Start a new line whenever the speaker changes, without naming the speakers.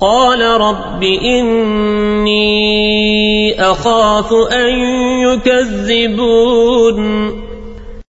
قال رب إني أخاف أن يكذبون